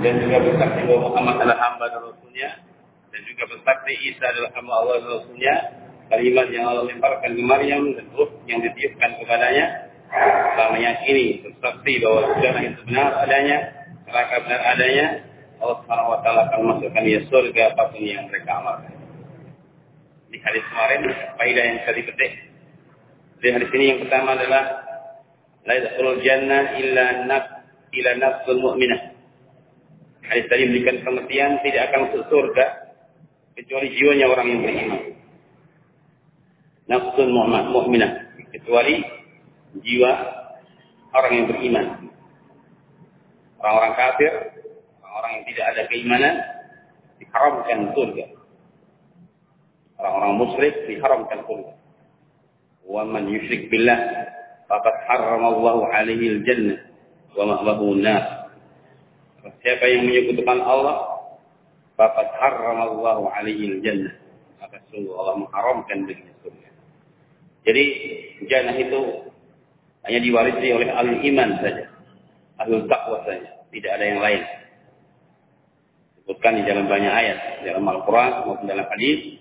dan juga bersaksi bahwa Muhammad adalah hamba dan Rasulnya. Dan juga bersaksi Isa adalah hamba Allah dan Rasulnya. Kalimat yang Allah lemparkan ke Maryam dan ruh yang ditiupkan kepadanya. Telah meyakini bersaksi bahwa surga itu benar adanya neraka benar adanya Allah Subhanahu wa taala akan masukkan dia surga apa pun yang mereka amalkan. Di hadis kemarin faedah yang tadi petik di hadis ini yang pertama adalah la jannah illa nafs ila nafsul mu'minah hadis tadi memberikan pengertian tidak akan masuk surga kecuali jiwanya orang yang beriman. Nafsul mu'minah kecuali jiwa orang yang beriman. Orang-orang kafir orang-orang yang tidak ada keimanan diharamkan surga. Orang-orang musyrik diharamkan surga. Wa man yusyrik billah faqad harrama Allah alaihi al-jannah wa ma'wahu nar siapa yang menyekutukan Allah faqad harrama Allah alaihi al-jannah maka sungguh Allah mengharamkan baginya surga. Jadi jannah itu hanya diwarisi oleh ahli iman saja. Ahli takwa saja. Tidak ada yang lain. Disebutkan di dalam banyak ayat. Dalam Al-Quran maupun dalam hadis.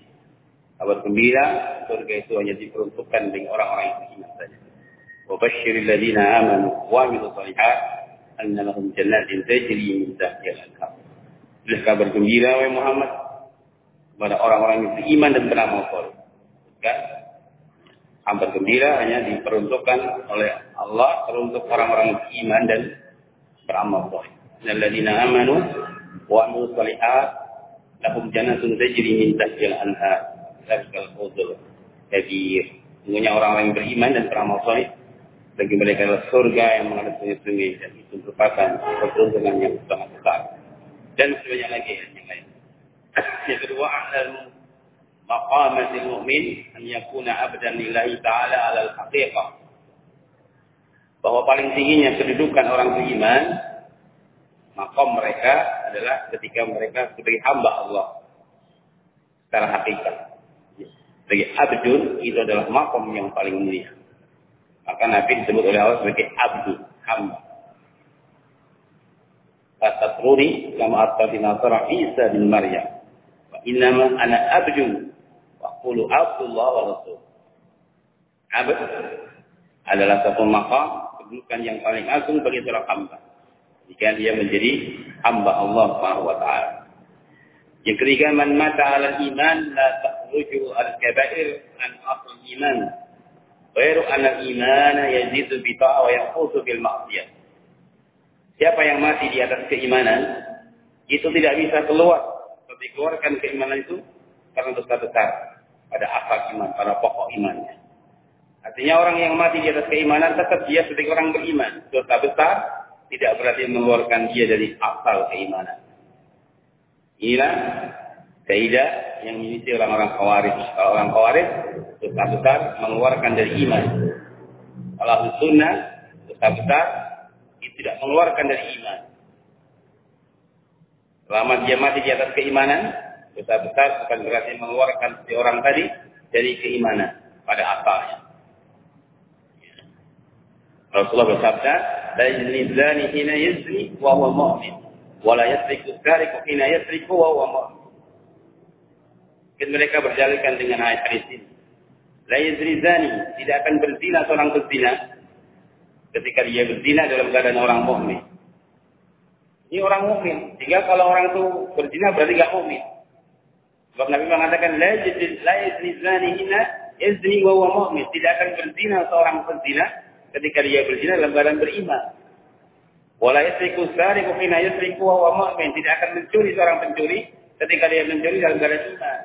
Kabar gembira surga itu hanya diperuntukkan bagi orang-orang yang beriman saja. Wa basyiril ladzina amanu wa shalihat anna lahum jannatin tajri min tahtiha al-anhar Berilah kabar gembira wahai Muhammad kepada orang-orang yang beriman dan beramal saleh kan? Kabar gembira hanya diperuntukkan oleh Allah teruntuk orang-orang yang beriman dan beramal saleh alladzina amanu wa amilus shalihat lahum jannatun tajri min tahtiha al-anhar. Zalikal fawzul kabir. Sungguhnya orang-orang yang beriman dan beramal soleh bagi mereka adalah surga yang mengalir sungai-sungai dan itu merupakan keuntungan yang sangat besar. Dan sebanyak lagi yang lain. Yang kedua, ahlal maqamatil mu'min an yakuna abdan lillahi ta'ala ala al-haqiqah. Bahwa paling tingginya kedudukan orang beriman, makom mereka adalah ketika mereka sebagai hamba Allah secara hakikat sebagai abdul itu adalah makom yang paling mulia. Maka Nabi disebut oleh Allah sebagai abdul, hamba. Fatatruni kama artati nasara Isa bin Maryam. Wa innama ana abdul wa qulu abdullah wa rasul. Abd adalah satu makam kedudukan yang paling agung bagi seorang hamba. Jika dia menjadi hamba Allah Subhanahu wa taala. Yang ketiga, man mata ala iman la takhruju al-kabair an asl iman. Ghairu anna iman yazidu bi ta'a wa yanqusu bil ma'siyah. Siapa yang mati di atas keimanan, itu tidak bisa keluar. Tapi keluarkan keimanan itu karena dosa besar pada asal iman, pada pokok imannya. Artinya orang yang mati di atas keimanan tetap dia sebagai orang beriman. Dosa besar tidak berarti mengeluarkan dia dari asal keimanan. Inilah kaidah yang dimiliki orang-orang. Kalau orang khawarij, dosa besar mengeluarkan dari iman. Kalau sunnah, dosa besar itu tidak mengeluarkan dari iman. Selama dia mati di atas keimanan, dosa besar bukan berarti mengeluarkan si orang tadi dari keimanan pada asalnya. Rasulullah bersabda, "La zani hina yazni wa huwa mu'min." wala yasriku sariku hina yasriku wa huwa mu'min. Mungkin mereka berdalilkan dengan ayat hadis ini. La tidak akan berzina seorang berzina ketika dia berzina dalam keadaan orang mukmin. Ini orang mukmin. Sehingga kalau orang itu berzina berarti enggak mukmin. Sebab Nabi mengatakan la hina yazni wa huwa mu'min. Tidak akan berzina seorang berzina ketika dia berzina dalam keadaan beriman. Wala yasriku sariqu hina yasriku wa huwa mu'min. Tidak akan mencuri seorang pencuri ketika dia mencuri dalam keadaan iman.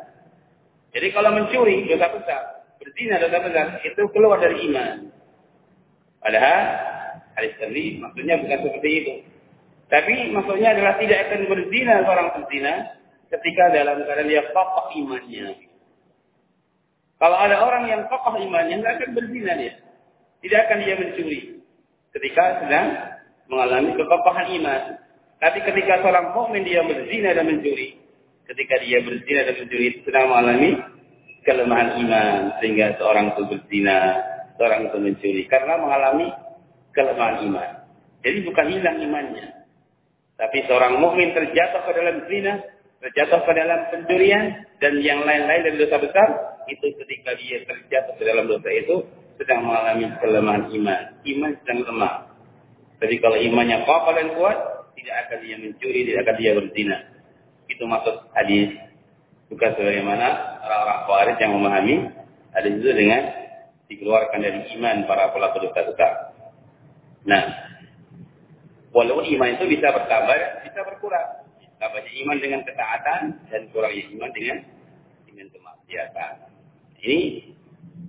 Jadi kalau mencuri dosa besar, berzina dosa besar, itu keluar dari iman. Padahal hadis tadi maksudnya bukan seperti itu. Tapi maksudnya adalah tidak akan berzina seorang berzina ketika dalam keadaan dia kokoh imannya. Kalau ada orang yang kokoh imannya, tidak akan berzina dia. Tidak akan dia mencuri. Ketika sedang mengalami kekokohan iman. Tapi ketika seorang mukmin dia berzina dan mencuri, ketika dia berzina dan mencuri sedang mengalami kelemahan iman sehingga seorang itu berzina, seorang itu mencuri karena mengalami kelemahan iman. Jadi bukan hilang imannya. Tapi seorang mukmin terjatuh ke dalam zina, terjatuh ke dalam pencurian dan yang lain-lain dari dosa besar, itu ketika dia terjatuh ke dalam dosa itu sedang mengalami kelemahan iman. Iman sedang lemah. Jadi kalau imannya kokoh dan kuat, tidak akan dia mencuri, tidak akan dia berzina. Itu maksud hadis. Bukan sebagaimana orang-orang khawarij yang memahami hadis itu dengan dikeluarkan dari iman para pelaku dosa besar. Nah, walaupun iman itu bisa bertambah, bisa berkurang. Tambahnya iman dengan ketaatan dan kurangnya iman dengan dengan kemaksiatan. Ini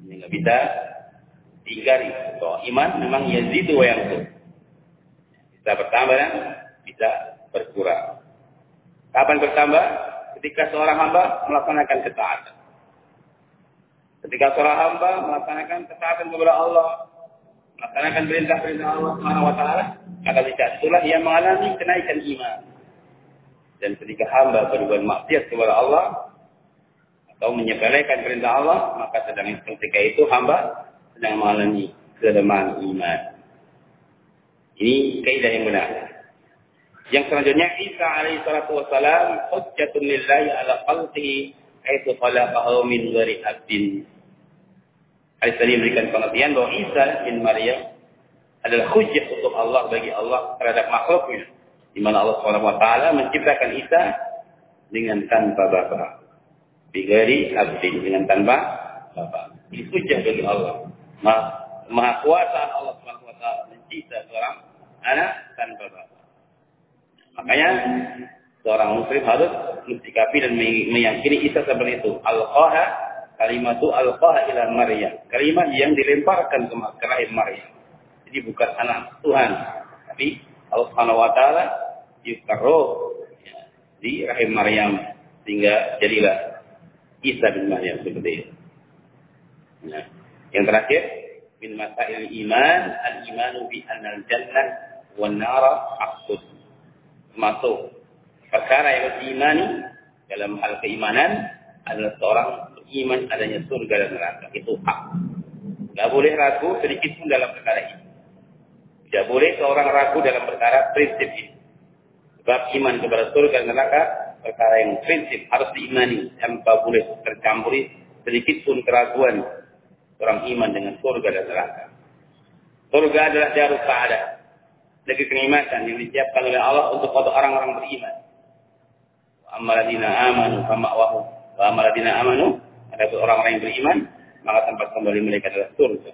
ini bisa diingkari. So, iman memang yazidu wa yang Bisa bertambah dan bisa berkurang. Kapan bertambah? Ketika seorang hamba melaksanakan ketaatan. Ketika seorang hamba melaksanakan ketaatan kepada Allah, melaksanakan perintah-perintah Allah Subhanahu wa taala, maka ketika itulah ia mengalami kenaikan iman. Dan ketika hamba berbuat maksiat kepada Allah atau menyepelekan perintah Allah, maka sedang ketika itu hamba sedang mengalami kelemahan iman. Ini kaidah yang benar. Yang selanjutnya Isa alaihi salatu wasalam hujjatun lillahi ala khalqihi haitsu khalaqahu min ghairi abdin. Hadis tadi memberikan pengertian bahwa Isa bin Maryam adalah hujjah untuk Allah bagi Allah terhadap makhluknya. Di mana Allah Subhanahu wa taala menciptakan Isa dengan tanpa bapa. Bigari abdin dengan tanpa bapa. Ini hujjah bagi Allah. Maha, maha kuasa Allah Subhanahu wa taala mencipta seorang anak tanpa bapa. Makanya seorang muslim harus mensikapi dan meyakini Isa seperti itu. Al-Qaha kalimat itu al-Qaha ila Maryam. Kalimat yang dilemparkan ke, rahim Maryam. Jadi bukan anak Tuhan, tapi Allah Subhanahu wa taala yukaroh ya, di rahim Maryam sehingga jadilah Isa bin Maryam seperti itu. Nah, yang terakhir min masail iman al-imanu bi anal jannah wan nara masuk perkara yang diimani dalam hal keimanan adalah seorang beriman adanya surga dan neraka. Itu hak. Tidak boleh ragu sedikit pun dalam perkara ini. Tidak boleh seorang ragu dalam perkara prinsip ini. Sebab iman kepada surga dan neraka perkara yang prinsip harus diimani tanpa boleh tercampuri sedikit pun keraguan orang iman dengan surga dan neraka. Surga adalah darus sa'adah negeri kenikmatan yang disiapkan oleh Allah untuk orang-orang beriman. Amaladina amanu fama'wahu. Wa amaladina amanu. Ada orang-orang yang beriman, maka tempat kembali mereka adalah surga.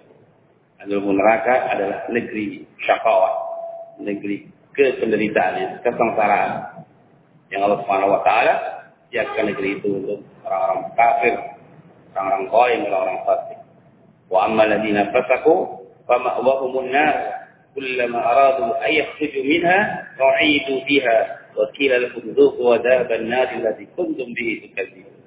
Adapun neraka adalah negeri syakawat, negeri kependeritaan, kesengsaraan. Yang Allah Subhanahu wa taala siapkan negeri itu untuk orang-orang kafir, orang-orang qaim, orang-orang fasik. Wa amma ladina fasaku fama'wahumun nar كلما أرادوا أن يخرجوا منها أعيدوا فيها وكيل لهم ذوقوا وذاب النار الذي كنتم به تكذبون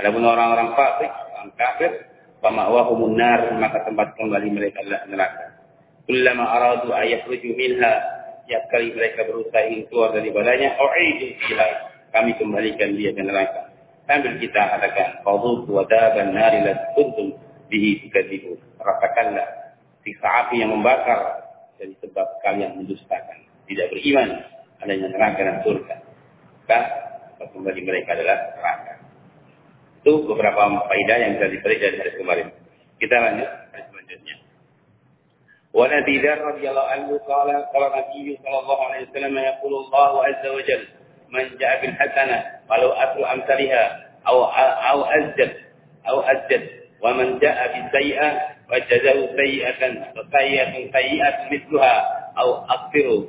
Adapun orang-orang fasik, orang kafir, fama'wahumun nar, maka tempat kembali mereka adalah neraka. Kullama aradu ayakhruju minha, setiap kali mereka berusaha ingin keluar dari badannya, u'idu fiha, kami kembalikan dia ke neraka. Sambil kita katakan, fadhuku wa daban nari lati kuntum bihi tukadzibun. Rasakanlah siksa api yang membakar dari sebab kalian mendustakan, tidak beriman adanya neraka dan surga. Maka tempat mereka adalah neraka. Itu beberapa faedah yang bisa diberi dari hari kemarin. Kita lanjut hari selanjutnya. Wa Nabi Dzar radhiyallahu anhu qala qala Nabi sallallahu alaihi wasallam yaqulu Allah azza wa jalla man ja'a bil hasanah walau asru amsalha aw aw azdad aw azdad wa man ja'a bil sayyi'ah وجزاه سيئة وسيئة سيئة مثلها أو أكثروا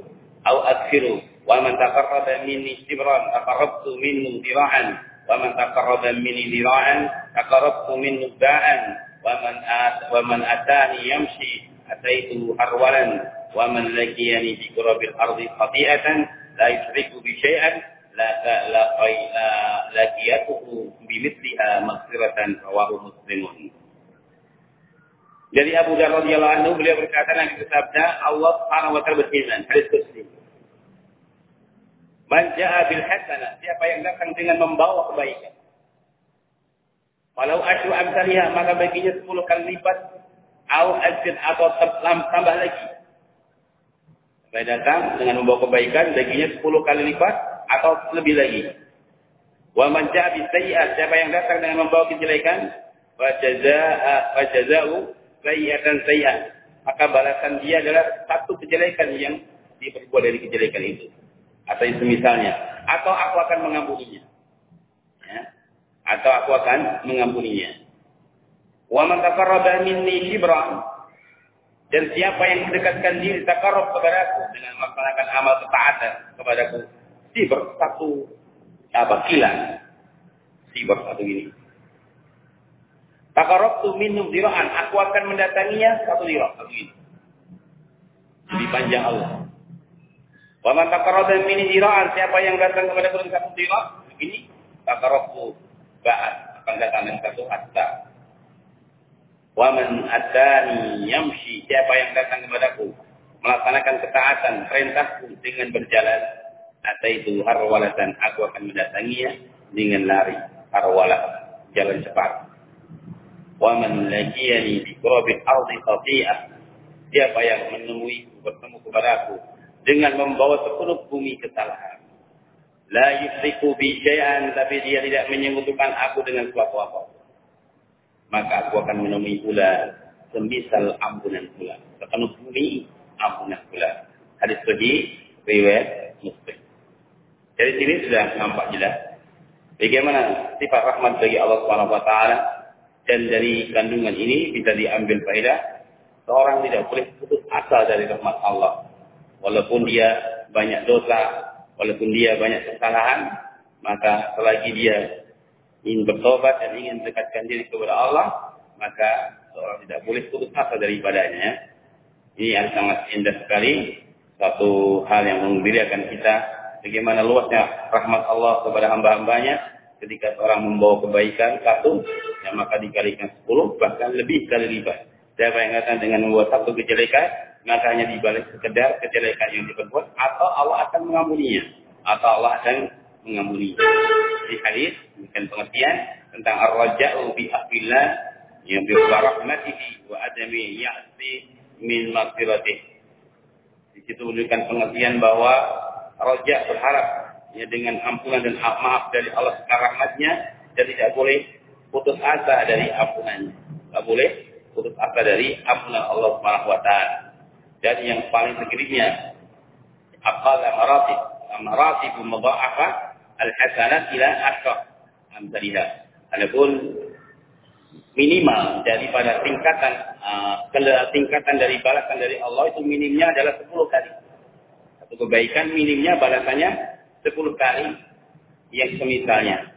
أو أكثروا ومن تقرب مني شبرا تقربت منه ذراعا ومن تقرب مني ذراعا تقربت منه باعا ومن آت ومن أتاني يمشي أتيته هرولا ومن لقيني في قرب الأرض خطيئة لا يشرك بي شيئا لا لا لقيته بمثلها مغفرة رواه مسلم dari Abu Dhar radhiyallahu anhu beliau berkata lagi bersabda Allah Subhanahu wa taala berfirman hadis qudsi. Man jaa bil hasanah siapa yang datang dengan membawa kebaikan. Walau asyru amsalihha maka baginya 10 kali lipat. Au azid atau tambah lagi. Supaya datang dengan membawa kebaikan, baginya 10 kali lipat atau lebih lagi. Wa man ja'a siapa yang datang dengan membawa kejelekan, wa jazaa'a wa jazaa'u sayyi'atan sayyi'ah. Maka balasan dia adalah satu kejelekan yang diperbuat dari kejelekan itu. Atau itu misalnya. Atau aku akan mengampuninya. Ya. Atau aku akan mengampuninya. Wa man taqarraba minni shibran dan siapa yang mendekatkan diri takarrub kepada aku dengan melaksanakan amal ketaatan kepadaku sibr satu apa kilan sibr satu ini takarrub tu minum diraan aku akan mendatanginya satu dirah satu ini lebih panjang Allah. Wa man taqarraba minni diraan siapa yang datang kepada dengan satu dirah begini takarrub tu ba'at akan datang satu hatta. Wa man atani yamshi. Siapa yang datang kepadaku melaksanakan ketaatan perintahku dengan berjalan atau itu harwalatan. Aku akan mendatanginya dengan lari harwalah jalan cepat. Wa man laqiyani bi qurabil ardi khati'ah siapa yang menemui bertemu kepadaku dengan membawa sepuluh bumi kesalahan. La yusriku bi tapi dia tidak menyebutkan aku dengan suatu apa maka aku akan menemui pula semisal ampunan pula. Ketemu bumi, ampunan pula. Hadis sahih riwayat Muslim. Dari sini sudah nampak jelas bagaimana sifat rahmat bagi Allah Subhanahu wa taala dan dari kandungan ini bisa diambil faedah seorang tidak boleh putus asa dari rahmat Allah. Walaupun dia banyak dosa, walaupun dia banyak kesalahan, maka selagi dia ingin bertobat dan ingin mendekatkan diri kepada Allah, maka seorang tidak boleh putus asa daripadanya. Ini yang sangat indah sekali, satu hal yang mengembirakan kita, bagaimana luasnya rahmat Allah kepada hamba-hambanya, ketika seorang membawa kebaikan satu, ya maka dikalikan sepuluh, bahkan lebih kali lipat. Siapa yang dengan membuat satu kejelekan, maka hanya dibalik sekedar kejelekan yang diperbuat, atau Allah akan mengampuninya, atau Allah akan mengampuni. Di hadis bukan pengertian tentang ar-raja'u bi yang bi rahmatihi wa adami ya'ti min maghfiratih. Di situ menunjukkan pengertian bahwa raja berharap ya dengan ampunan dan maaf dari Allah rahmatnya dan tidak boleh putus asa dari ampunannya. Tidak boleh putus asa dari ampunan Allah Subhanahu wa taala. Dan yang paling segerinya aqal maratib maratib mudha'afah al-hasanat ila asra amsalihah. Adapun minimal daripada tingkatan uh, tingkatan dari balasan dari Allah itu minimnya adalah 10 kali. Satu kebaikan minimnya balasannya 10 kali yang semisalnya.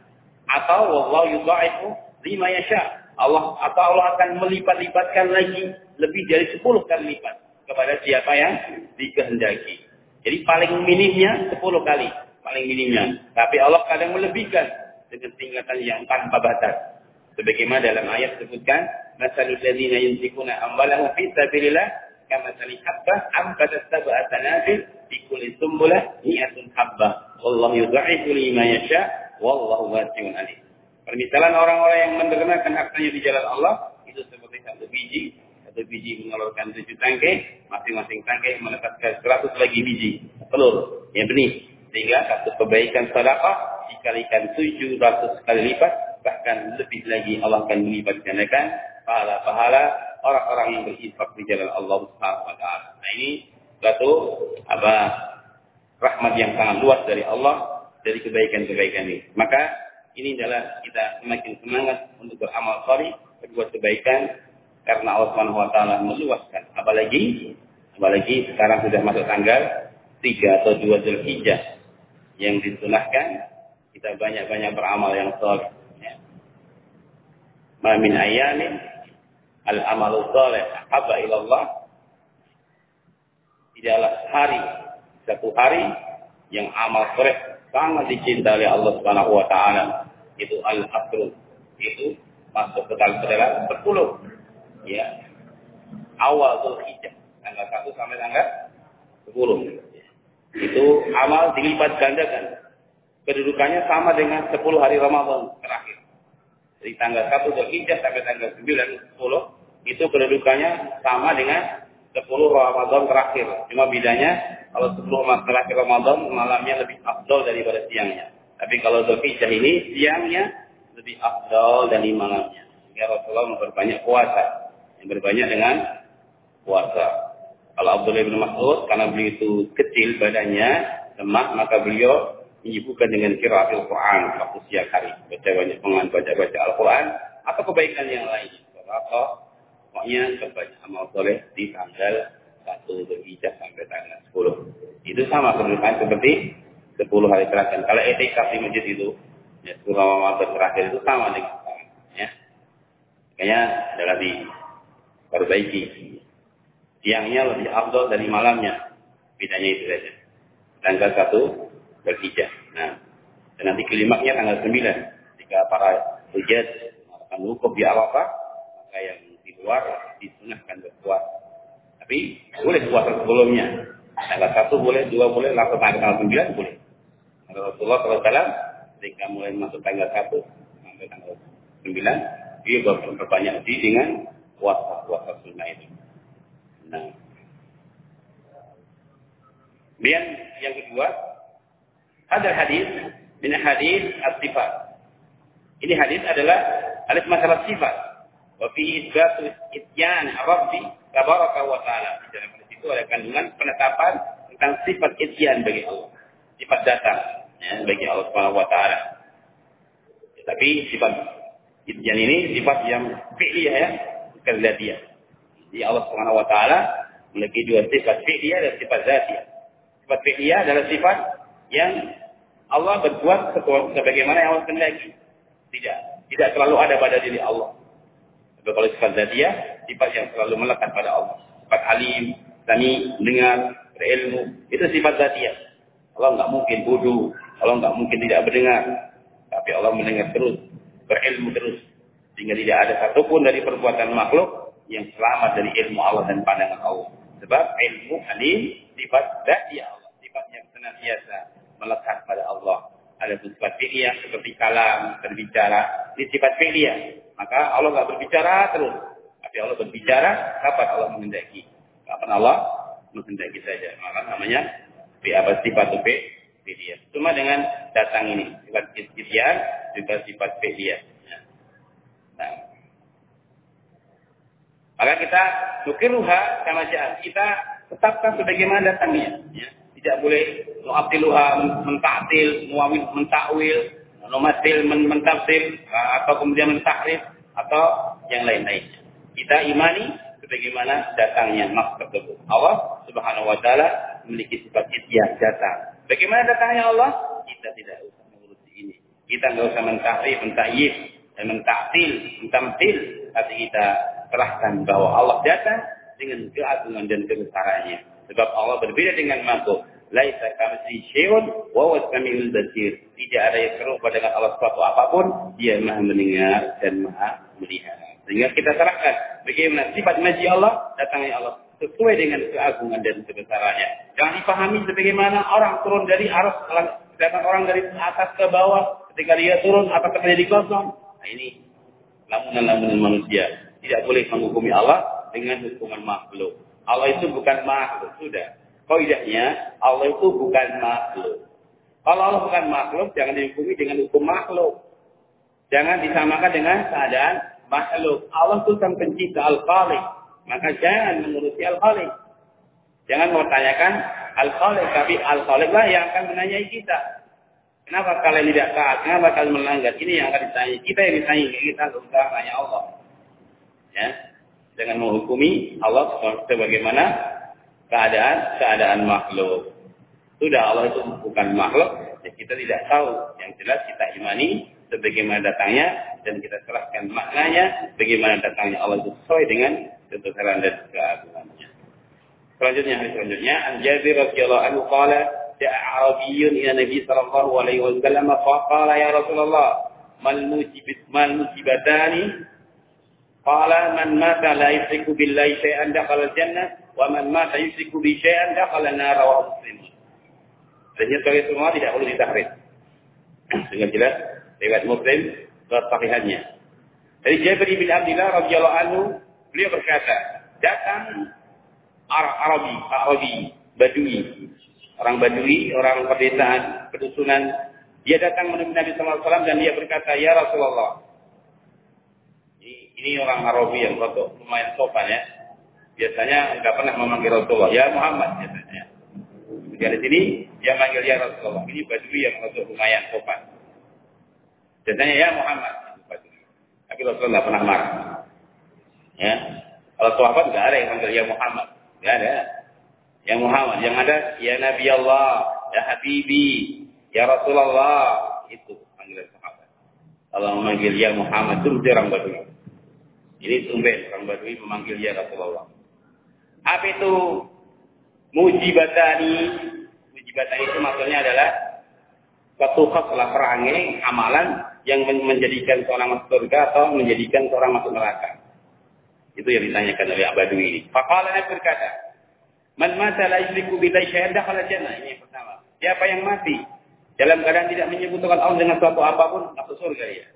Atau wallahu yudha'ifu lima yasha. Allah atau Allah akan melipat-lipatkan lagi lebih dari 10 kali lipat kepada siapa yang dikehendaki. Jadi paling minimnya 10 kali paling minimnya. Tapi Allah kadang melebihkan dengan tingkatan yang tanpa batas. Sebagaimana dalam ayat sebutkan, "Masalul ladzina yunfikuna amwalahum fi sabilillah kamathali habbah ambatat sab'a sanabil fi kulli sumbulah mi'atun habbah. Wallahu yudha'ifu liman yasha wallahu wasi'un alim." Permisalan orang-orang yang mendermakan hartanya di jalan Allah itu seperti satu biji, satu biji mengeluarkan tujuh tangkai, masing-masing tangkai menetapkan seratus lagi biji telur yang benih. Sehingga satu kebaikan sedekah dikalikan 700 kali lipat, bahkan lebih lagi Allah akan melipat pahala-pahala orang-orang yang berinfak di jalan Allah Subhanahu wa taala. Nah, ini satu apa rahmat yang sangat luas dari Allah dari kebaikan-kebaikan ini. Maka ini adalah kita semakin semangat untuk beramal saleh, berbuat kebaikan karena Allah Subhanahu wa taala meluaskan. Apalagi apalagi sekarang sudah masuk tanggal 3 atau 2 Zulhijjah yang disunahkan kita banyak-banyak beramal yang soleh. Ya. Ma min ayamin al amalu soleh haba ilallah tidaklah hari satu hari yang amal soleh sangat dicintai oleh Allah Subhanahu wa taala. Itu al asr itu masuk ke dalam dalam sepuluh. Ya. Awal Zulhijjah tanggal satu sampai tanggal sepuluh. Itu amal dilipat gandakan. Kedudukannya sama dengan 10 hari Ramadan terakhir. Dari tanggal 1 Zulhijjah sampai tanggal 9 10 itu kedudukannya sama dengan 10 Ramadan terakhir. Cuma bedanya kalau 10 Ramadan terakhir Ramadan malamnya lebih afdol daripada siangnya. Tapi kalau Zulhijjah ini siangnya lebih afdol dari malamnya. Sehingga Rasulullah memperbanyak puasa. Yang berbanyak dengan puasa. Kalau Abdullah bin Mas'ud karena beliau itu kecil badannya, lemak, maka beliau menyibukkan dengan kiraatil Quran waktu siang hari. Baca banyak pengan, baca-baca Al-Quran atau kebaikan yang lain. Atau pokoknya terbanyak amal soleh di tanggal 1 Zulhijjah sampai tanggal 10. Itu sama kedudukan seperti 10 hari terakhir. Kalau etikaf di masjid itu, ya 10 Ramadan terakhir itu sama dengan sekarang. Ya. Makanya adalah diperbaiki. Siangnya lebih afdol dari malamnya. Bedanya itu saja. Tanggal 1 Zulhijjah. Nah, dan nanti kelimaknya tanggal 9. Jika para hujat akan wukuf di Arafah, maka yang di luar disunahkan berpuasa. Tapi boleh puasa sebelumnya. Tanggal satu boleh, dua boleh, langsung tanggal sembilan boleh. Rasulullah SAW ketika mulai masuk tanggal satu sampai tanggal sembilan, dia berbanyak diri dengan puasa-puasa sunnah itu. Nah. Kemudian yang kedua, ada hadis, ini hadis as-sifat. Ini hadis adalah hadis masalah sifat. Wa fi isbatu ityan rabbi tabaraka wa ta'ala. Di dalam hadis itu ada kandungan penetapan tentang sifat ityan bagi Allah. Sifat datang ya, bagi Allah Subhanahu wa taala. Tapi sifat ityan ini sifat yang fi'liyah ya, bukan zatiyah. Jadi Allah Subhanahu wa taala memiliki dua sifat fi'liyah dan sifat zatiyah. Sifat fi'liyah adalah sifat yang Allah berbuat sebagaimana yang Allah kehendaki. Tidak, tidak selalu ada pada diri Allah. Tapi kalau sifat zatiyah, sifat yang selalu melekat pada Allah. Sifat alim, tani, dengar, berilmu, itu sifat zatiyah. Allah nggak mungkin bodoh, Allah nggak mungkin tidak mendengar. Tapi Allah mendengar terus, berilmu terus. Sehingga tidak ada satupun dari perbuatan makhluk yang selamat dari ilmu Allah dan pandangan Allah. Sebab ilmu alim sifat zatiyah Allah. Sifat yang senantiasa melekat pada Allah. Ada sifat fi'liyah seperti kalam, berbicara. Ini sifat fi'liyah. Maka Allah nggak berbicara terus. Tapi Allah berbicara kapan Allah menghendaki. Kapan Allah menghendaki saja. Maka namanya fi apa sifat fi'liyah. Cuma dengan datang ini. Sifat fi'liyah juga sifat fi'liyah. Nah. Maka kita nukiruha sama jahat. Kita tetapkan sebagaimana datangnya. Ya tidak boleh mu'abdiluha mentaktil, muawil mentakwil, nomatil mentafsir atau kemudian mentakrif atau yang lain-lainnya. Kita imani sebagaimana datangnya maksud tersebut. Allah Subhanahu wa taala memiliki sifat yang datang. Bagaimana datangnya Allah? Kita tidak usah mengurusi ini. Kita nggak usah mentakrif, mentakyif, dan mentaktil, mentamtil, tapi kita serahkan bahwa Allah datang dengan keagungan dan kebesarannya. Sebab Allah berbeda dengan makhluk. Laisa kamitsli syai'un wa huwa samiul basir. Tidak ada yang serupa dengan Allah suatu apa pun, Dia Maha mendengar dan Maha melihat. Sehingga kita serahkan bagaimana sifat maji Allah datangnya Allah sesuai dengan keagungan dan kebesarannya. Jangan dipahami sebagaimana orang turun dari arus datang orang dari atas ke bawah ketika dia turun apa terjadi kosong. Nah ini lamunan-lamunan manusia. Tidak boleh menghukumi Allah dengan hukuman makhluk. Allah itu bukan makhluk, sudah. Kaidahnya Allah itu bukan makhluk. Kalau Allah bukan makhluk, jangan dihukumi dengan hukum makhluk. Jangan disamakan dengan keadaan makhluk. Allah itu sang pencipta Al-Khaliq. Maka jangan mengurusi Al-Khaliq. Jangan mempertanyakan Al-Khaliq, tapi Al-Khaliq lah yang akan menanyai kita. Kenapa kalian tidak taat? Kenapa kalian melanggar? Ini yang akan ditanya. Kita yang ditanya, kita tidak tanya Allah. Ya, dengan menghukumi Allah sebagaimana keadaan keadaan makhluk. Sudah Allah itu bukan makhluk, ya kita tidak tahu. Yang jelas kita imani sebagaimana datangnya dan kita serahkan maknanya bagaimana datangnya Allah itu sesuai dengan kebesaran dan keagungannya. Selanjutnya hari selanjutnya An Jabir radhiyallahu anhu qala ja'a Arabiyyun ila Nabi sallallahu alaihi wasallam qala ya Rasulullah mal mujibit mal mujibatani Qala man mata la yusyriku billahi syai'an dakhala al-jannah wa man mata yusyriku bi dakhala an-nar wa muslim. Dan sebagai semua tidak perlu ditahrif. Dengan jelas riwayat Muslim kesahihannya. Dari Jabir bin Abdullah radhiyallahu anhu beliau berkata, datang Arabi, Arabi, Badui. Orang Badui, orang pedesaan, pedusunan. Dia datang menemui Nabi SAW dan dia berkata, Ya Rasulullah. Ini, ini orang Arabi yang lumayan sopan ya. Biasanya nggak pernah memanggil Rasulullah. Ya Muhammad biasanya. Ketika di sini, dia manggil Ya Rasulullah. Ini Badui yang lumayan sopan. Biasanya Ya Muhammad. Tapi Rasulullah nggak pernah marah. Ya, kalau sahabat nggak ada yang manggil ya Muhammad, nggak ada. Ya Muhammad, yang ada ya Nabi Allah, ya Habibi, ya Rasulullah, itu panggilan sahabat. Kalau memanggil ya Muhammad itu orang Badui. Ini tumben orang Badui memanggil ya Rasulullah. Apa itu mujibatani? Mujibatani itu maksudnya adalah suatu khaslah perangai amalan yang menjadikan seorang masuk surga atau menjadikan seorang masuk neraka. Itu yang ditanyakan oleh Abadui ini. Faqala Nabi berkata, Man mata la yusyriku billahi syai'an jannah. Ini yang pertama. Siapa yang mati dalam keadaan tidak menyebutkan Allah dengan suatu apa pun masuk surga ya.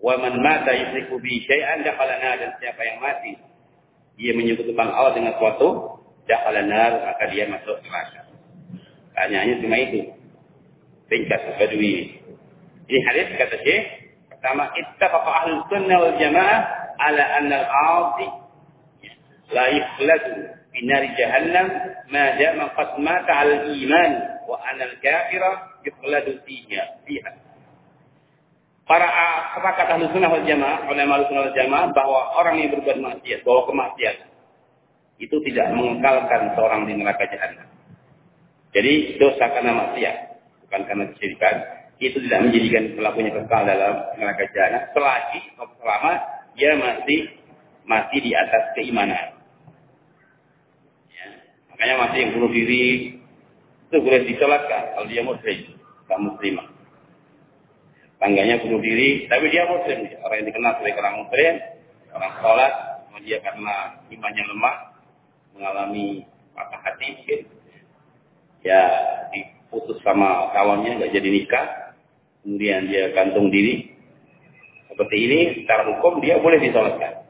Wa man mata yusyriku bi syai'an dakhala dan siapa yang mati dia menyebutkan Allah dengan suatu dakhalan nar maka dia masuk neraka. hanya cuma itu. Ringkas sekali Ini Ini hadis kata Syekh pertama ittafaqa ahlus sunnah wal jamaah ala an al-'aadi la yukhladu fi nar jahannam ma dama qad mata al-iman wa anna al-kafira yukhladu fiha fiha. Para sepakat ahli sunnah wal jamaah, ulama ahli sunnah wal jamaah, bahwa orang yang berbuat maksiat, bahwa kemaksiatan, itu tidak mengekalkan seorang di neraka jahanam. Jadi dosa karena maksiat, bukan karena kesyirikan, itu tidak menjadikan pelakunya kekal dalam neraka jahanam selagi selama dia masih masih di atas keimanan. Ya. Makanya masih yang bunuh diri itu boleh disolatkan kalau dia muslim, tak muslimah. Tangganya bunuh diri, tapi dia muslim. Orang yang dikenal sebagai orang muslim, orang sholat, dia karena imannya lemah, mengalami patah hati mungkin, ya diputus sama kawannya, nggak jadi nikah, kemudian dia gantung diri, seperti ini secara hukum dia boleh disolatkan.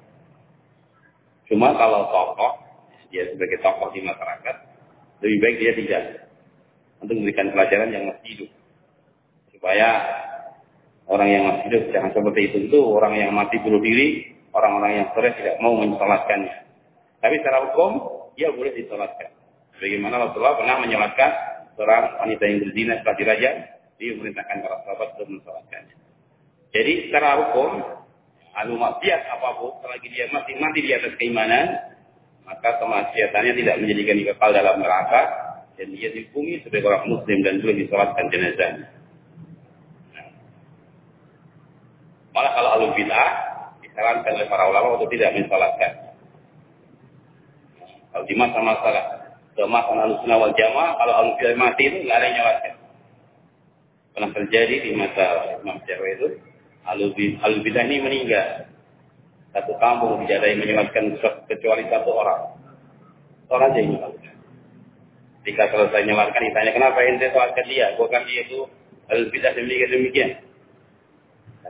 Cuma kalau tokoh, dia sebagai tokoh di masyarakat, lebih baik dia tidak. Untuk memberikan pelajaran yang masih hidup. Supaya orang yang masih hidup jangan seperti itu. Itu orang yang mati bunuh diri, orang-orang yang sore tidak mau mensolatkannya. Tapi secara hukum, dia boleh disolatkan. Bagaimana Rasulullah pernah menyolatkan seorang wanita yang berzina setelah dirajam, dia memerintahkan para sahabat untuk mensolatkannya. Jadi secara hukum, alu maksiat apa pun, selagi dia masih mati di atas keimanan, maka kemaksiatannya tidak menjadikan kekal dalam neraka, dan dia dihukumi sebagai orang muslim dan boleh disolatkan jenazahnya. Malah kalau alu bid'ah, disarankan oleh para ulama untuk tidak mensolatkan. Kalau di masa-masa kemasan alu sunnah wal jamaah, kalau alu bid'ah mati itu nggak ada yang nyolatkan. Pernah terjadi di masa Imam Syafi'i itu, Al-Bidah ini meninggal. Satu kampung tidak ada yang menyolatkan kecuali satu orang. Orang aja yang. Jika selesai menyolatkan ditanya kenapa ente sholatkan dia? Bukan dia itu Al-Bidah demikian demikian.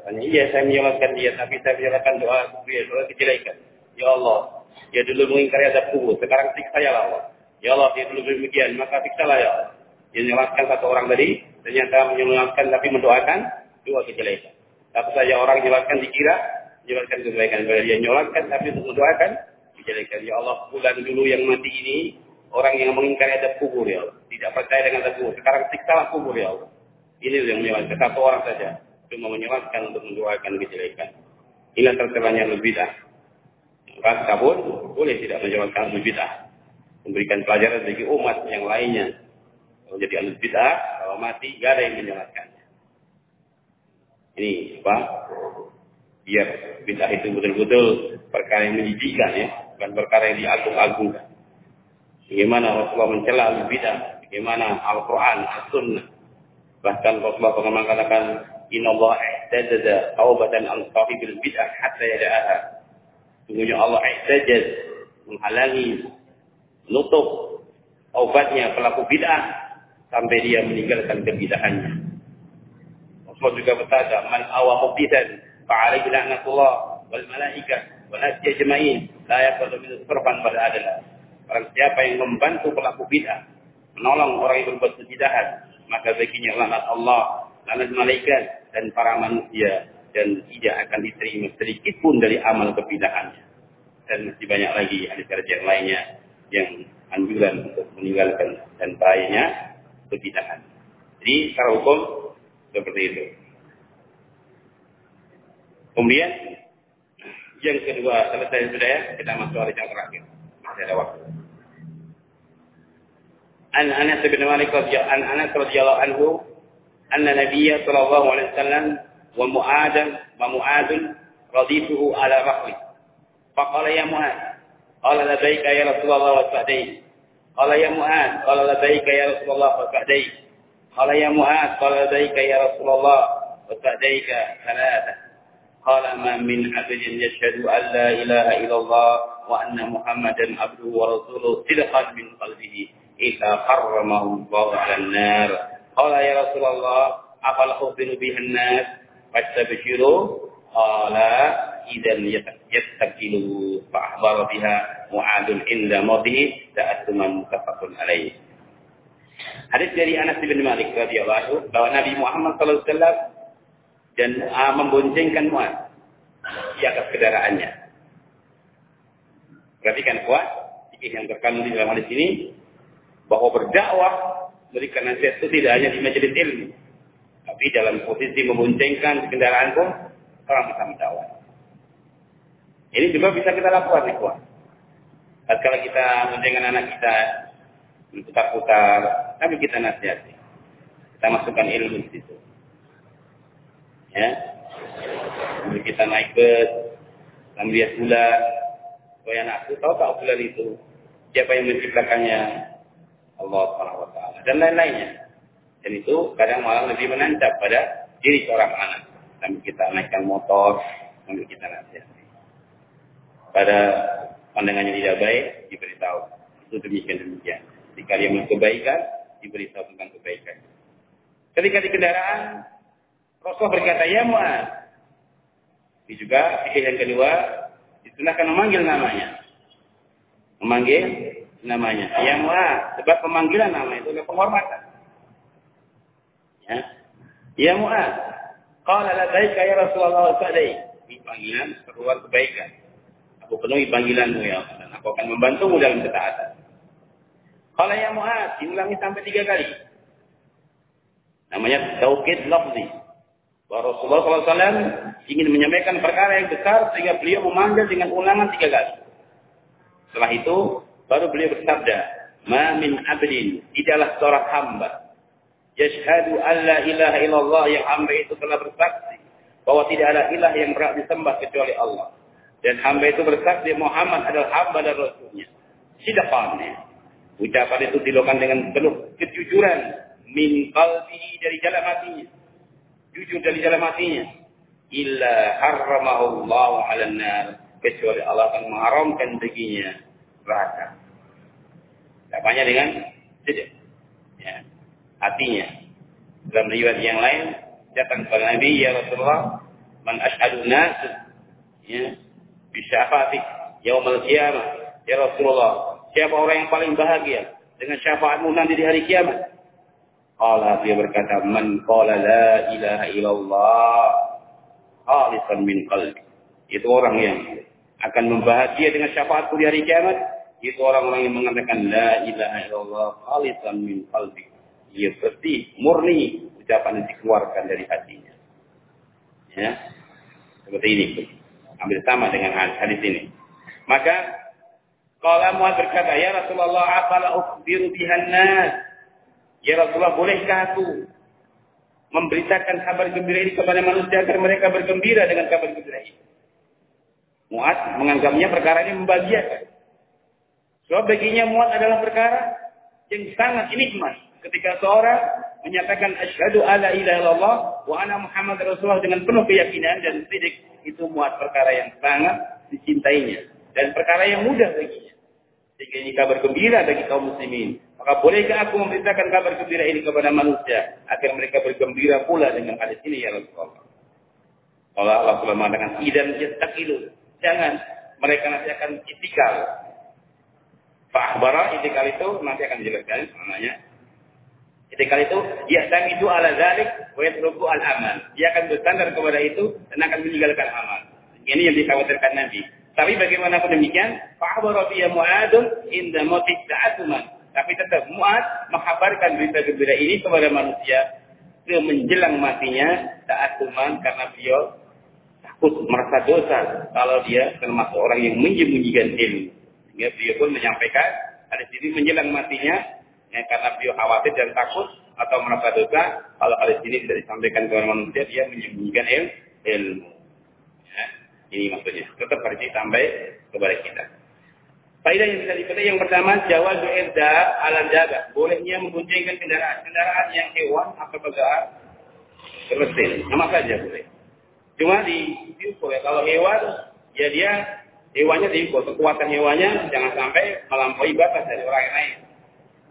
Katanya iya saya menyolatkan dia tapi saya menyolatkan doa dia doa kejelekan. Ya Allah, dia dulu mengingkari adab kubur, sekarang siksa ya Allah. Ya Allah, dia dulu demikian, maka siksa lah ya Allah. Dia menyolatkan satu orang tadi, ternyata menyolatkan tapi mendoakan dua kejelekan. Tapi saja orang nyolatkan dikira, nyolatkan kebaikan. Bila dia nyolatkan, tapi untuk mendoakan, dijadikan. Ya Allah, bulan dulu yang mati ini, orang yang mengingkari ada kubur ya Allah. Tidak percaya dengan ada kubur. Sekarang siksalah kubur ya Allah. Ini yang menyolatkan. Satu orang saja. Cuma menyolatkan untuk mendoakan kejelekan. Tercelanya lebih dah. Maka pun boleh tidak menyolatkan lebih dah. Memberikan pelajaran bagi umat yang lainnya. Kalau jadi alul bidah, kalau mati, gak ada yang menyolatkan. Ini apa? Biar bid'ah itu betul-betul perkara yang menjijikkan ya, bukan perkara yang diagung-agungkan. Bagaimana Rasulullah mencela bid'ah, bagaimana Al-Quran, As-Sunnah. Bahkan Rasulullah pernah mengatakan, Inna Allah ihtajada taubatan al-sahibil bid'ah hatta yada'aha. Sungguhnya Allah ihtajad, menghalangi, menutup obatnya pelaku bid'ah sampai dia meninggalkan kebidahannya. Rasulullah juga berkata, "Man awa mubtidan fa'alaihi la'natullah wal malaikah wal nasi ajma'in la yaqbalu min surfan pada adalah." Siapa yang membantu pelaku bid'ah, menolong orang yang berbuat kebidahan, maka baginya laknat Allah, laknat malaikat dan para manusia dan tidak akan diterima sedikit pun dari amal kebidahannya. Dan masih banyak lagi hadis yang lainnya yang anjuran untuk meninggalkan dan bahayanya kebidahan. Jadi secara hukum seperti itu. Kemudian yang kedua selesai sudah ya kita masuk hari yang terakhir masih ada waktu. An Anas bin Malik radhiyallahu an Anas radhiyallahu anhu أن النبي صلى الله عليه وسلم ومعاذ ومعاذ رضيته على رحمه فقال يا معاذ قال لبيك يا رسول الله وسعديه قال يا معاذ قال لبيك يا رسول الله وسعديه قال يا معاذ قال لبيك يا رسول الله وسعديك ثلاثة. قال ما من عبد يشهد أن لا إله إلا الله وأن محمدا عبده ورسوله صدقا من قلبه إلا حرمه الله النار. Qala ya Rasulullah, afal ukhbiru bihan nas bersyuro Allah idan yastaqilu fa akhbara biha Mu'adun inda mawdihi ta'assuman muttafaqun alaih. Hadis dari Anas bin Malik radhiyallahu bahwa Nabi Muhammad sallallahu alaihi wasallam dan uh, memboncengkan muat di atas kendaraannya. Perhatikan kuat, yang terkandung di dalam hadis ini bahwa berdakwah memberikan nasihat itu tidak hanya di majelis ilmu, tapi dalam posisi memboncengkan kendaraan pun orang bisa mendakwah. Ini juga bisa kita lakukan nih kuat. Kalau kita memboncengkan anak kita putar-putar, tapi kita nasihati. Kita masukkan ilmu di situ. Ya. Sambil kita naik bus, sambil lihat bulan. Supaya anakku tahu tak bulan itu. Siapa yang menciptakannya? Allah Subhanahu wa taala dan lain-lainnya. Dan itu kadang malah lebih menancap pada diri seorang anak. Sambil kita naikkan motor, sambil kita nasihati. Pada pandangannya tidak baik, diberitahu. Itu demikian demikian. Jika dia melakukan kebaikan, diberitahu tentang kebaikan. Ketika di kendaraan, Rasul berkata, ya Mu'ad. Ini juga yang kedua, disunahkan memanggil namanya. Memanggil namanya. Ya Mu'ad. Sebab pemanggilan nama itu adalah penghormatan. Ya. Ya Mu'ad. Qala ladaika ya Rasulullah wa Ini panggilan seruan kebaikan. Aku penuhi panggilanmu ya Allah. Dan aku akan membantumu dalam ketaatan. Qala ya Mu'ad. Diulangi sampai tiga kali. Namanya taukid lafzi bahwa Rasulullah SAW ingin menyampaikan perkara yang besar sehingga beliau memanggil dengan ulangan tiga kali. Setelah itu baru beliau bersabda, "Ma min abdin tidaklah seorang hamba yashhadu alla ilaha illallah yang hamba itu telah bersaksi bahwa tidak ada ilah yang berhak disembah kecuali Allah dan hamba itu bersaksi Muhammad adalah hamba dan rasulnya." Sidaqannya. Ucapan itu dilakukan dengan penuh kejujuran min qalbihi dari dalam hatinya jujur dari dalam hatinya illa harramahullahu 'alan nar kecuali Allah akan mengharamkan baginya neraka. Apanya dengan jujur. Ya. Hatinya. Dalam riwayat yang lain datang kepada Nabi ya Rasulullah man ashadu nas ya bi syafaatik yaumil qiyamah ya Rasulullah siapa orang yang paling bahagia dengan syafaatmu nanti di hari kiamat Qala dia berkata, Man qala la ilaha illallah khalisan min qalbi. Itu orang yang akan membahagia dengan syafaatku di hari kiamat. Itu orang-orang yang mengatakan la ilaha illallah khalisan min qalbi. Ia bersih, murni ucapan yang dikeluarkan dari hatinya. Ya. Seperti ini. Ambil sama dengan hadis ini. Maka kalau Muhammad berkata, Ya Rasulullah, apalah ukhbiru bihan nas Ya Rasulullah, bolehkah aku memberitakan kabar gembira ini kepada manusia agar mereka bergembira dengan kabar gembira ini? Muat menganggapnya perkara ini membahagiakan. Sebab baginya muat adalah perkara yang sangat nikmat. Ketika seorang menyatakan asyhadu alla ilaha illallah wa ana Muhammad Rasulullah dengan penuh keyakinan dan sidik itu muat perkara yang sangat dicintainya dan perkara yang mudah baginya. Sehingga ini kabar gembira bagi kaum muslimin. Maka bolehkah aku memberitakan kabar gembira ini kepada manusia agar mereka bergembira pula dengan hadis ini ya Rasulullah. Allah Allah mengatakan idan yastaqilu. Jangan mereka nanti akan itikal. Fa'ahbara itikal itu nanti akan dijelaskan namanya. Itikal itu ya itu ala zalik wa yatruku al amal. Dia akan bersandar kepada itu dan akan meninggalkan amal. Ini yang dikhawatirkan Nabi. Tapi bagaimanapun demikian, fa'ahbara biya mu'adun inda motik da'atuman. Tapi tetap Mu'ad menghabarkan berita gembira ini kepada manusia ke menjelang matinya saat kuman karena beliau takut merasa dosa kalau dia termasuk orang yang menyembunyikan ilmu. Sehingga beliau pun menyampaikan ada sini menjelang matinya ya, karena beliau khawatir dan takut atau merasa dosa kalau hal ini tidak disampaikan kepada manusia dia menyembunyikan ilmu. Ya, ini maksudnya. Tetap harus sampai kepada kita. Faedah yang bisa dipetik yang pertama jawab irda alam jaga. Bolehnya memboncengkan kendaraan. Kendaraan yang hewan atau pegang mesin. Sama saja boleh. Cuma di diukur ya. Kalau hewan, ya dia hewannya diukur. Kekuatan hewannya jangan sampai melampaui batas dari orang yang naik.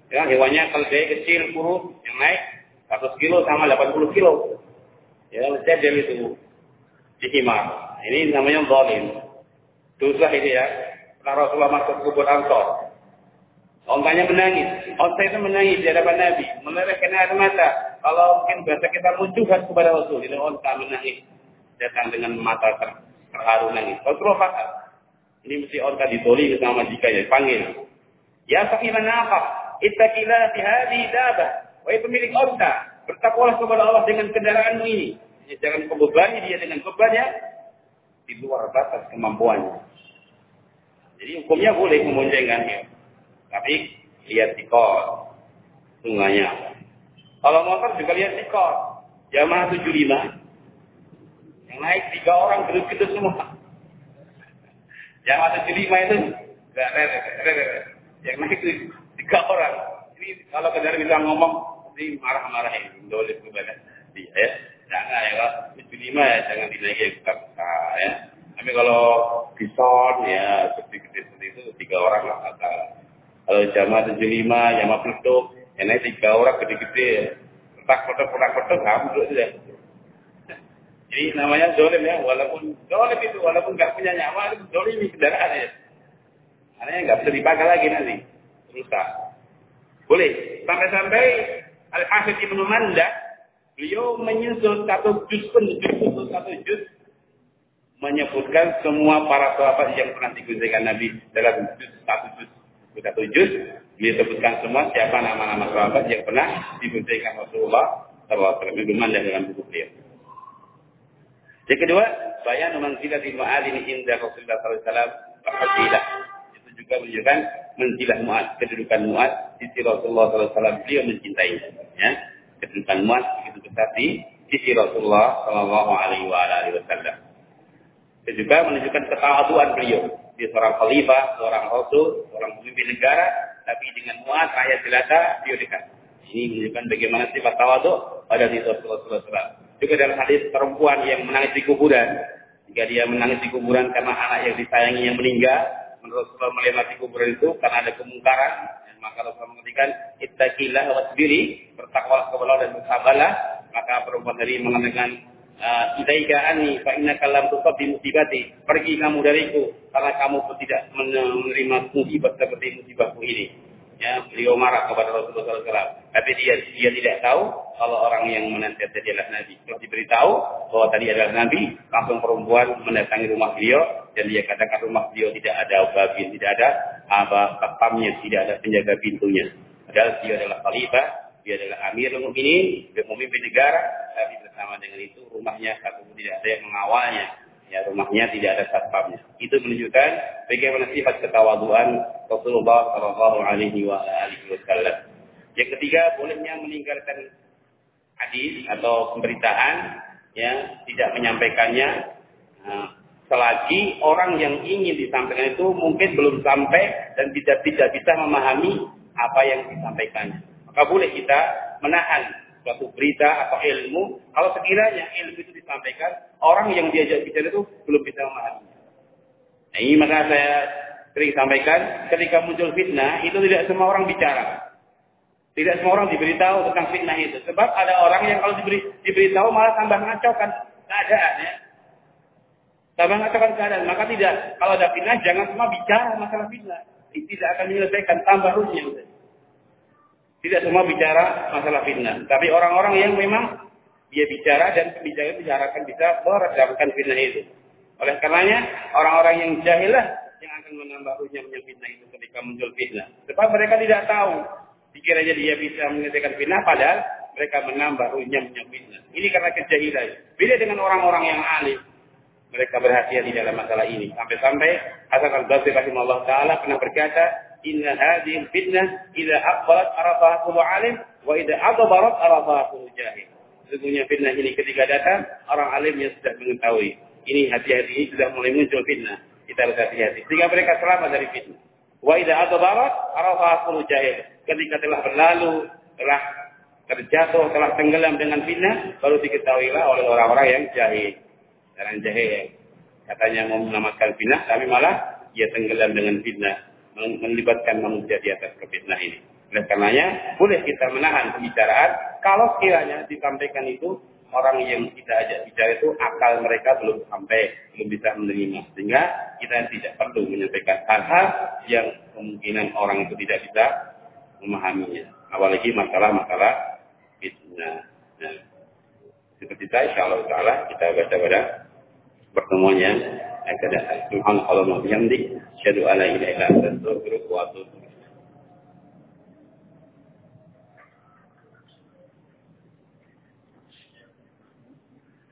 Ya, hewannya kalau dia kecil, kurus, yang naik 100 kilo sama 80 kilo. Ya, jadi itu dihimar. Ini namanya zalim. Dosa ini ya. Setelah Rasulullah masuk kubur Ansor. Ontanya menangis. Onta itu menangis di hadapan Nabi. Menolehkan air mata. Kalau mungkin bahasa kita munculkan kepada Rasul. Ini onta menangis. Datang dengan mata ter terharu nangis. Rasulullah kata. Ini mesti onta ditoli sama jika ya. Panggil. Ya sakimana apa? Ittaqilah fi dabah. Wahai pemilik onta. Bertakwalah kepada Allah dengan kendaraanmu ini. Jangan membebani dia dengan bebannya di luar batas kemampuannya. Jadi hukumnya boleh memboncengkan ya. Tapi lihat tikor sungainya. Kalau motor juga lihat tikor. Jamaah 75. Yang naik tiga orang gedut-gedut semua. Jamaah 75 itu enggak Yang naik itu tiga orang. Ini kalau kendaraan bisa ngomong ini marah-marah ini. Dolip kepada dia ya. Jangan ya, 75 ya jangan dinaiki besar ya. Tapi kalau bison ya seperti gede seperti itu tiga orang lah kata. Kalau jamaah tujuh lima, jamaah peletuk, yang naik tiga orang gede-gede ya. Petak petak petak petak kamu dulu ya. Jadi namanya dolim ya, walaupun dolim itu walaupun nggak punya nyawa itu dolim ini kendaraan ya. Karena nggak bisa dipakai lagi nanti, rusak. Boleh sampai-sampai Al Hafidh Ibnu Manda beliau menyusun satu juz pun juz satu juz menyebutkan semua para sahabat yang pernah digunjingkan Nabi dalam juz satu juz satu juz disebutkan semua siapa nama-nama sahabat yang pernah digunjingkan Rasulullah SAW Minuman dan dalam buku beliau. Yang kedua, bayan manzilah di ma'alini indah Rasulullah SAW Fasilah. Itu juga menunjukkan menzilah mu'ad, kedudukan mu'ad di sisi Rasulullah SAW beliau mencintai. Ya, kedudukan mu'ad begitu besar di sisi Rasulullah Sallallahu Alaihi Wasallam. Dan juga menunjukkan ketawaduan beliau. Dia seorang khalifah, seorang rasul, seorang pemimpin negara, tapi dengan muat rakyat jelata, beliau dekat. Ini menunjukkan bagaimana sifat tawadu pada diri Rasulullah SAW. Juga dalam hadis perempuan yang menangis di kuburan. Jika dia menangis di kuburan karena anak yang disayangi yang meninggal, menurut Rasulullah melewati kuburan itu karena ada kemungkaran, maka Rasulullah mengatakan ittaqillah wasbiri, bertakwalah kepada Allah dan bersabarlah. Maka perempuan tadi mengatakan Ah, ilaika anni fa innaka lam tusabbi musibati. Pergi kamu dariku karena kamu tidak menerima musibah seperti musibahku ini. Ya, beliau marah kepada Rasulullah SAW. Tapi dia dia tidak tahu kalau orang yang menasihat dia adalah Nabi. Kalau diberitahu bahwa tadi adalah Nabi, langsung perempuan mendatangi rumah beliau dan dia katakan rumah beliau tidak ada babin, tidak ada apa kapamnya, tidak ada penjaga pintunya. Padahal dia adalah khalifah, dia adalah Amirul Mukminin, pemimpin negara, tapi bersama dengan itu rumahnya satu tidak ada yang mengawalnya. Ya, rumahnya tidak ada satpamnya. Itu menunjukkan bagaimana sifat ketawaduan Rasulullah Shallallahu Alaihi Wasallam. Yang ketiga, bolehnya meninggalkan hadis atau pemberitaan, ya tidak menyampaikannya nah, selagi orang yang ingin disampaikan itu mungkin belum sampai dan tidak tidak bisa memahami apa yang disampaikannya. Maka boleh kita menahan suatu berita atau ilmu, kalau sekiranya ilmu itu disampaikan, orang yang diajak bicara itu belum bisa memahami. Nah, ini maka saya sering sampaikan, ketika muncul fitnah, itu tidak semua orang bicara. Tidak semua orang diberitahu tentang fitnah itu. Sebab ada orang yang kalau diberi, diberitahu malah tambah ngacaukan keadaan ya. Tambah ngacaukan keadaan. Maka tidak, kalau ada fitnah jangan semua bicara masalah fitnah. tidak akan menyelesaikan tambah runyam. Tidak semua bicara masalah fitnah. Tapi orang-orang yang memang dia bicara dan pembicara bicarakan bisa meredamkan fitnah itu. Oleh karenanya, orang-orang yang jahilah yang akan menambah runyamnya fitnah itu ketika muncul fitnah. Sebab mereka tidak tahu. Dikiranya dia bisa menyelesaikan fitnah, padahal mereka menambah runyamnya fitnah. Ini karena kejahilan. Beda dengan orang-orang yang alim. Mereka berhati-hati dalam masalah ini. Sampai-sampai Hasan al-Basri rahimahullah ta'ala pernah berkata, hadhihi fitnah idza aqbalat arafaha kullu alim wa idza adbarat arafaha kullu jahil. Sesungguhnya fitnah ini ketika datang, orang alim yang sudah mengetahui. Ini hati-hati sudah mulai muncul fitnah. Kita harus hati-hati. Sehingga mereka selamat dari fitnah. Wa idza adbarat arafaha kullu jahil. Ketika telah berlalu, telah terjatuh, telah tenggelam dengan fitnah, baru diketahuilah oleh orang-orang yang jahil. Orang jahil. Katanya mau menyelamatkan fitnah, tapi malah ia tenggelam dengan fitnah melibatkan manusia di atas berfitnah ini. Oleh karenanya, boleh kita menahan pembicaraan kalau kiranya disampaikan itu orang yang kita ajak bicara itu akal mereka belum sampai, belum bisa menerima. Sehingga kita tidak perlu menyampaikan hal-hal yang kemungkinan orang itu tidak bisa memahaminya. Apalagi masalah-masalah fitnah. Nah, seperti itu, insya Allah ta'ala kita baca pada pertemuannya. Akan datang. Subhanallah wa bihamdik. Asyadu ala ilaha illa anta astaghfiruka wa atubu